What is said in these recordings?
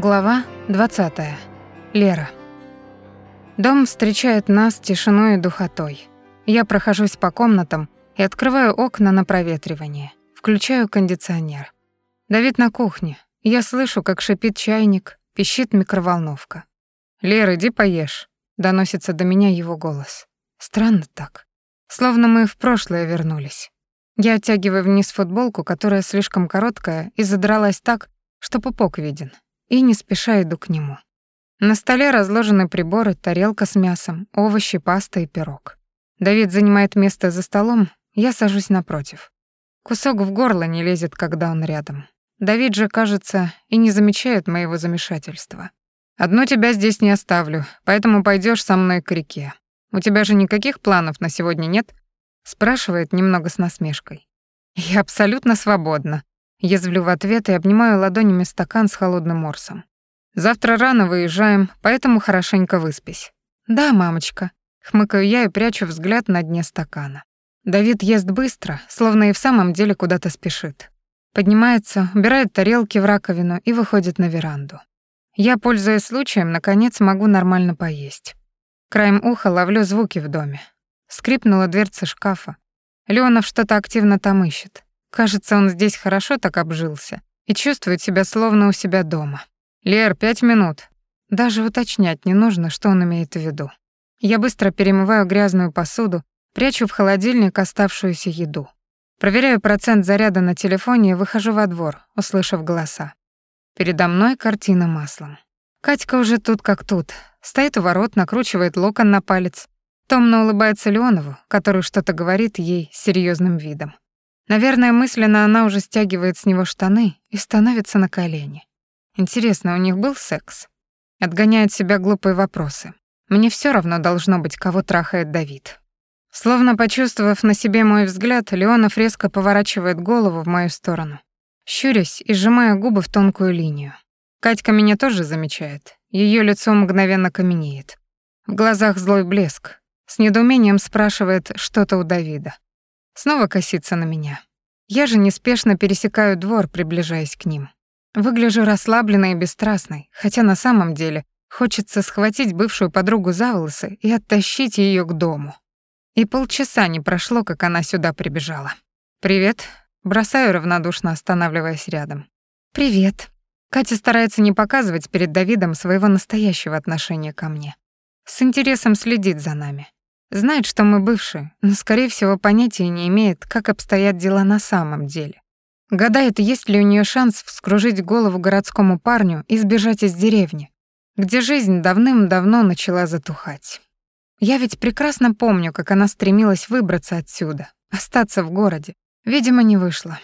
Глава 20. Лера. Дом встречает нас тишиной и духотой. Я прохожусь по комнатам и открываю окна на проветривание. Включаю кондиционер. Давид на кухне. Я слышу, как шипит чайник, пищит микроволновка. «Лера, иди поешь», — доносится до меня его голос. Странно так. Словно мы в прошлое вернулись. Я оттягиваю вниз футболку, которая слишком короткая, и задралась так, что пупок виден и не спеша иду к нему. На столе разложены приборы, тарелка с мясом, овощи, паста и пирог. Давид занимает место за столом, я сажусь напротив. Кусок в горло не лезет, когда он рядом. Давид же, кажется, и не замечает моего замешательства. «Одну тебя здесь не оставлю, поэтому пойдешь со мной к реке. У тебя же никаких планов на сегодня нет?» спрашивает немного с насмешкой. «Я абсолютно свободна», Язвлю в ответ и обнимаю ладонями стакан с холодным морсом. Завтра рано выезжаем, поэтому хорошенько выспись. Да, мамочка. Хмыкаю я и прячу взгляд на дне стакана. Давид ест быстро, словно и в самом деле куда-то спешит. Поднимается, убирает тарелки в раковину и выходит на веранду. Я, пользуясь случаем, наконец могу нормально поесть. Краем уха ловлю звуки в доме. Скрипнула дверца шкафа. Леонов что-то активно там ищет. Кажется, он здесь хорошо так обжился и чувствует себя словно у себя дома. «Лер, пять минут». Даже уточнять не нужно, что он имеет в виду. Я быстро перемываю грязную посуду, прячу в холодильник оставшуюся еду. Проверяю процент заряда на телефоне и выхожу во двор, услышав голоса. Передо мной картина маслом. Катька уже тут как тут. Стоит у ворот, накручивает локон на палец. Томно улыбается Леонову, который что-то говорит ей с серьезным видом. Наверное, мысленно она уже стягивает с него штаны и становится на колени. Интересно, у них был секс? Отгоняет себя глупые вопросы. Мне все равно должно быть, кого трахает Давид. Словно почувствовав на себе мой взгляд, Леонов резко поворачивает голову в мою сторону, щурясь и сжимая губы в тонкую линию. Катька меня тоже замечает. Ее лицо мгновенно каменеет. В глазах злой блеск. С недоумением спрашивает что-то у Давида. Снова косится на меня. Я же неспешно пересекаю двор, приближаясь к ним. Выгляжу расслабленной и бесстрастной, хотя на самом деле хочется схватить бывшую подругу за волосы и оттащить ее к дому. И полчаса не прошло, как она сюда прибежала. «Привет», — бросаю равнодушно, останавливаясь рядом. «Привет». Катя старается не показывать перед Давидом своего настоящего отношения ко мне. С интересом следит за нами. Знает, что мы бывшие, но, скорее всего, понятия не имеет, как обстоят дела на самом деле. Гадает, есть ли у нее шанс вскружить голову городскому парню и сбежать из деревни, где жизнь давным-давно начала затухать. Я ведь прекрасно помню, как она стремилась выбраться отсюда, остаться в городе. Видимо, не вышло.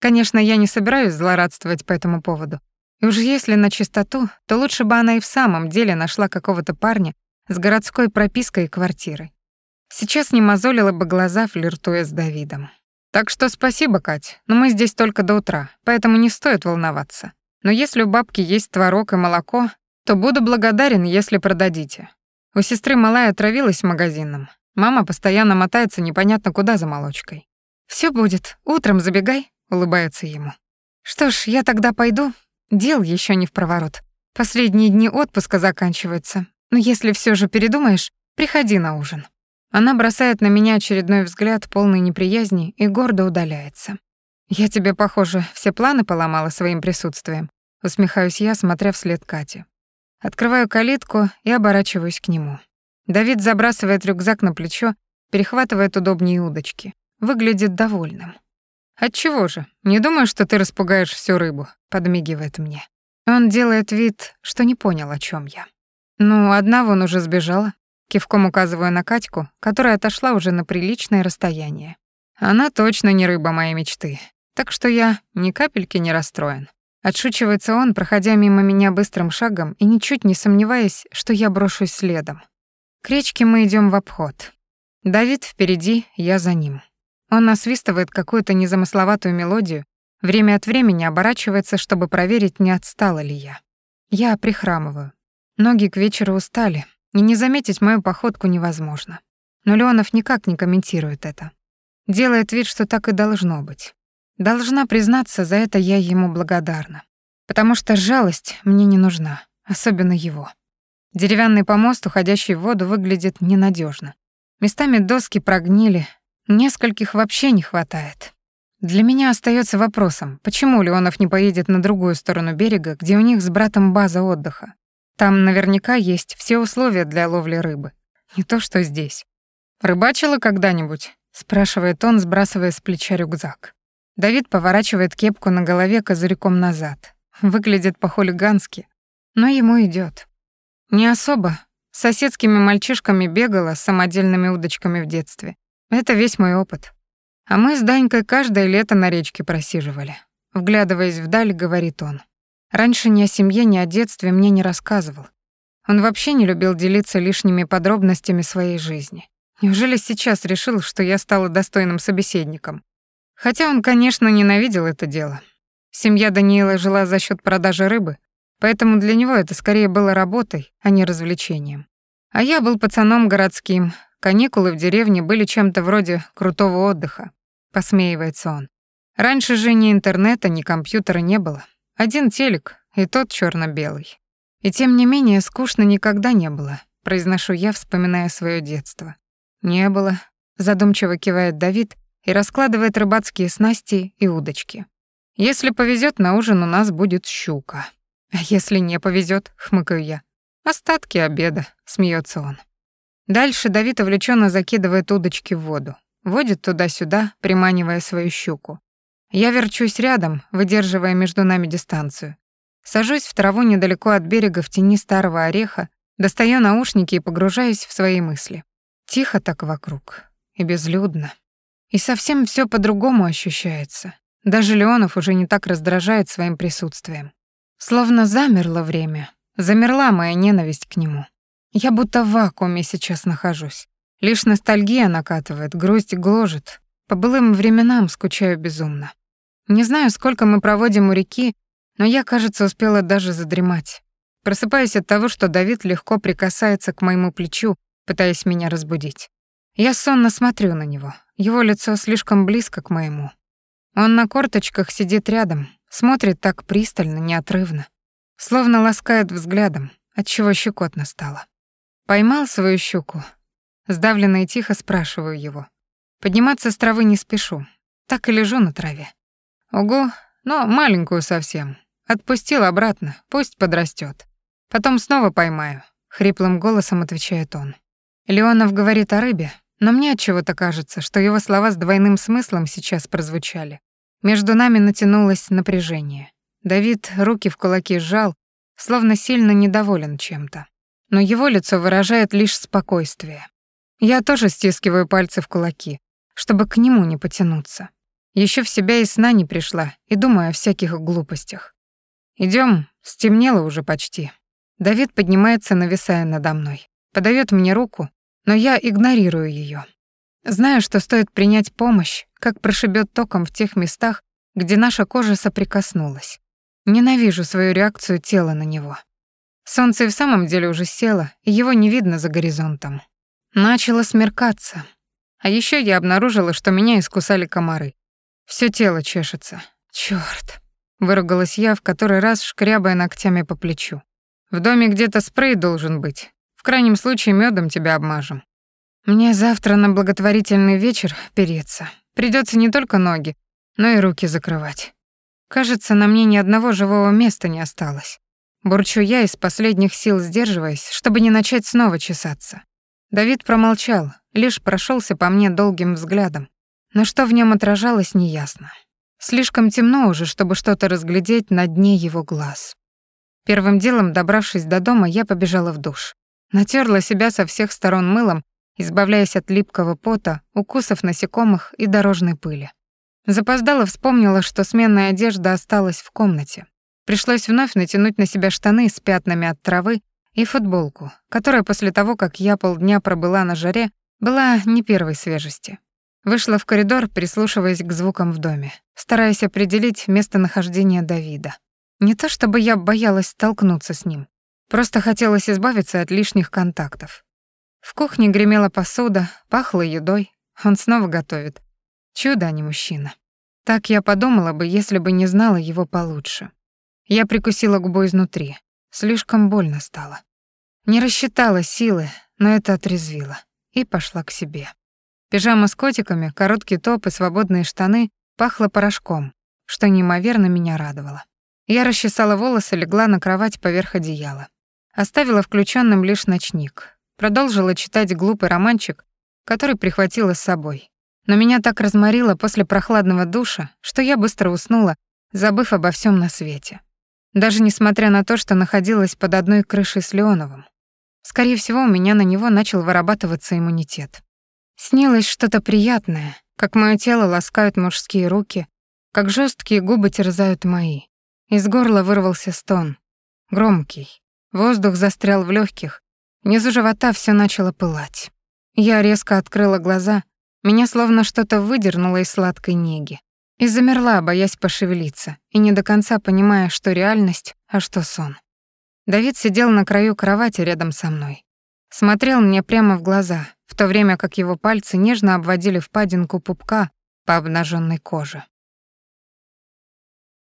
Конечно, я не собираюсь злорадствовать по этому поводу. И уж если на чистоту, то лучше бы она и в самом деле нашла какого-то парня с городской пропиской и квартирой. Сейчас не мозолила бы глаза, флиртуя с Давидом. Так что спасибо, Кать, но мы здесь только до утра, поэтому не стоит волноваться. Но если у бабки есть творог и молоко, то буду благодарен, если продадите. У сестры малая отравилась в магазинном. Мама постоянно мотается непонятно куда за молочкой. Все будет, утром забегай», — улыбается ему. «Что ж, я тогда пойду. Дел еще не в проворот. Последние дни отпуска заканчиваются. Но если все же передумаешь, приходи на ужин». Она бросает на меня очередной взгляд, полный неприязни, и гордо удаляется. «Я тебе, похоже, все планы поломала своим присутствием», усмехаюсь я, смотря вслед Кате. Открываю калитку и оборачиваюсь к нему. Давид забрасывает рюкзак на плечо, перехватывает удобнее удочки. Выглядит довольным. «Отчего же? Не думаю, что ты распугаешь всю рыбу», — подмигивает мне. Он делает вид, что не понял, о чем я. «Ну, одна вон уже сбежала. Кивком указываю на Катьку, которая отошла уже на приличное расстояние. Она точно не рыба моей мечты, так что я ни капельки не расстроен. Отшучивается он, проходя мимо меня быстрым шагом и ничуть не сомневаясь, что я брошусь следом. К речке мы идем в обход. Давид впереди, я за ним. Он насвистывает какую-то незамысловатую мелодию, время от времени оборачивается, чтобы проверить, не отстала ли я. Я прихрамываю. Ноги к вечеру устали, и не заметить мою походку невозможно. Но Леонов никак не комментирует это. Делает вид, что так и должно быть. Должна признаться, за это я ему благодарна. потому что жалость мне не нужна, особенно его. Деревянный помост, уходящий в воду, выглядит ненадежно. Местами доски прогнили, нескольких вообще не хватает. Для меня остается вопросом, почему Леонов не поедет на другую сторону берега, где у них с братом база отдыха. Там наверняка есть все условия для ловли рыбы. Не то, что здесь. «Рыбачила когда-нибудь?» — спрашивает он, сбрасывая с плеча рюкзак. Давид поворачивает кепку на голове козырьком назад. Выглядит по-хулигански, но ему идет. Не особо. С соседскими мальчишками бегала с самодельными удочками в детстве. Это весь мой опыт. А мы с Данькой каждое лето на речке просиживали. Вглядываясь вдаль, говорит он. Раньше ни о семье, ни о детстве мне не рассказывал. Он вообще не любил делиться лишними подробностями своей жизни. Неужели сейчас решил, что я стала достойным собеседником? Хотя он, конечно, ненавидел это дело. Семья Даниила жила за счет продажи рыбы, поэтому для него это скорее было работой, а не развлечением. А я был пацаном городским, Каникулы в деревне были чем-то вроде крутого отдыха, посмеивается он. Раньше же ни интернета, ни компьютера не было. Один телек, и тот черно белый И тем не менее, скучно никогда не было, произношу я, вспоминая свое детство. Не было, задумчиво кивает Давид и раскладывает рыбацкие снасти и удочки. Если повезет, на ужин у нас будет щука. А если не повезет, хмыкаю я. Остатки обеда, смеется он. Дальше Давид увлеченно закидывает удочки в воду, водит туда-сюда, приманивая свою щуку. Я верчусь рядом, выдерживая между нами дистанцию. Сажусь в траву недалеко от берега в тени старого ореха, достаю наушники и погружаюсь в свои мысли. Тихо так вокруг и безлюдно. И совсем все по-другому ощущается. Даже Леонов уже не так раздражает своим присутствием. Словно замерло время, замерла моя ненависть к нему. Я будто в вакууме сейчас нахожусь. Лишь ностальгия накатывает, грусть гложет. По былым временам скучаю безумно. Не знаю, сколько мы проводим у реки, но я, кажется, успела даже задремать. Просыпаюсь от того, что Давид легко прикасается к моему плечу, пытаясь меня разбудить. Я сонно смотрю на него. Его лицо слишком близко к моему. Он на корточках сидит рядом, смотрит так пристально, неотрывно. Словно ласкает взглядом, отчего щекотно стало. Поймал свою щуку. Сдавленно и тихо спрашиваю его. Подниматься с травы не спешу. Так и лежу на траве. Ого, но маленькую совсем. Отпустил обратно, пусть подрастет. Потом снова поймаю. Хриплым голосом отвечает он. Леонов говорит о рыбе, но мне от чего-то кажется, что его слова с двойным смыслом сейчас прозвучали. Между нами натянулось напряжение. Давид руки в кулаки сжал, словно сильно недоволен чем-то но его лицо выражает лишь спокойствие. Я тоже стискиваю пальцы в кулаки, чтобы к нему не потянуться. Еще в себя и сна не пришла, и думаю о всяких глупостях. Идем, стемнело уже почти. Давид поднимается, нависая надо мной. Подает мне руку, но я игнорирую ее. Знаю, что стоит принять помощь, как прошибет током в тех местах, где наша кожа соприкоснулась. Ненавижу свою реакцию тела на него. Солнце и в самом деле уже село, и его не видно за горизонтом. Начало смеркаться. А еще я обнаружила, что меня искусали комары. Все тело чешется. Чёрт. Выругалась я, в который раз шкрябая ногтями по плечу. В доме где-то спрей должен быть. В крайнем случае медом тебя обмажем. Мне завтра на благотворительный вечер переться. Придется не только ноги, но и руки закрывать. Кажется, на мне ни одного живого места не осталось. Бурчу я из последних сил сдерживаясь, чтобы не начать снова чесаться. Давид промолчал, лишь прошелся по мне долгим взглядом. Но что в нем отражалось, неясно. Слишком темно уже, чтобы что-то разглядеть на дне его глаз. Первым делом, добравшись до дома, я побежала в душ. Натерла себя со всех сторон мылом, избавляясь от липкого пота, укусов насекомых и дорожной пыли. Запоздала вспомнила, что сменная одежда осталась в комнате. Пришлось вновь натянуть на себя штаны с пятнами от травы и футболку, которая после того, как я полдня пробыла на жаре, была не первой свежести. Вышла в коридор, прислушиваясь к звукам в доме, стараясь определить местонахождение Давида. Не то чтобы я боялась столкнуться с ним, просто хотелось избавиться от лишних контактов. В кухне гремела посуда, пахло едой, он снова готовит. Чудо, а не мужчина. Так я подумала бы, если бы не знала его получше. Я прикусила губу изнутри. Слишком больно стало. Не рассчитала силы, но это отрезвило. И пошла к себе. Пижама с котиками, короткий топ и свободные штаны пахло порошком, что неимоверно меня радовало. Я расчесала волосы, легла на кровать поверх одеяла. Оставила включенным лишь ночник. Продолжила читать глупый романчик, который прихватила с собой. Но меня так разморило после прохладного душа, что я быстро уснула, забыв обо всем на свете. Даже несмотря на то, что находилась под одной крышей с Леоновым. Скорее всего, у меня на него начал вырабатываться иммунитет. Снилось что-то приятное, как моё тело ласкают мужские руки, как жесткие губы терзают мои. Из горла вырвался стон. Громкий. Воздух застрял в легких. Внизу живота все начало пылать. Я резко открыла глаза. Меня словно что-то выдернуло из сладкой неги. И замерла, боясь пошевелиться, и не до конца понимая, что реальность, а что сон. Давид сидел на краю кровати рядом со мной. Смотрел мне прямо в глаза, в то время как его пальцы нежно обводили впадинку пупка по обнаженной коже.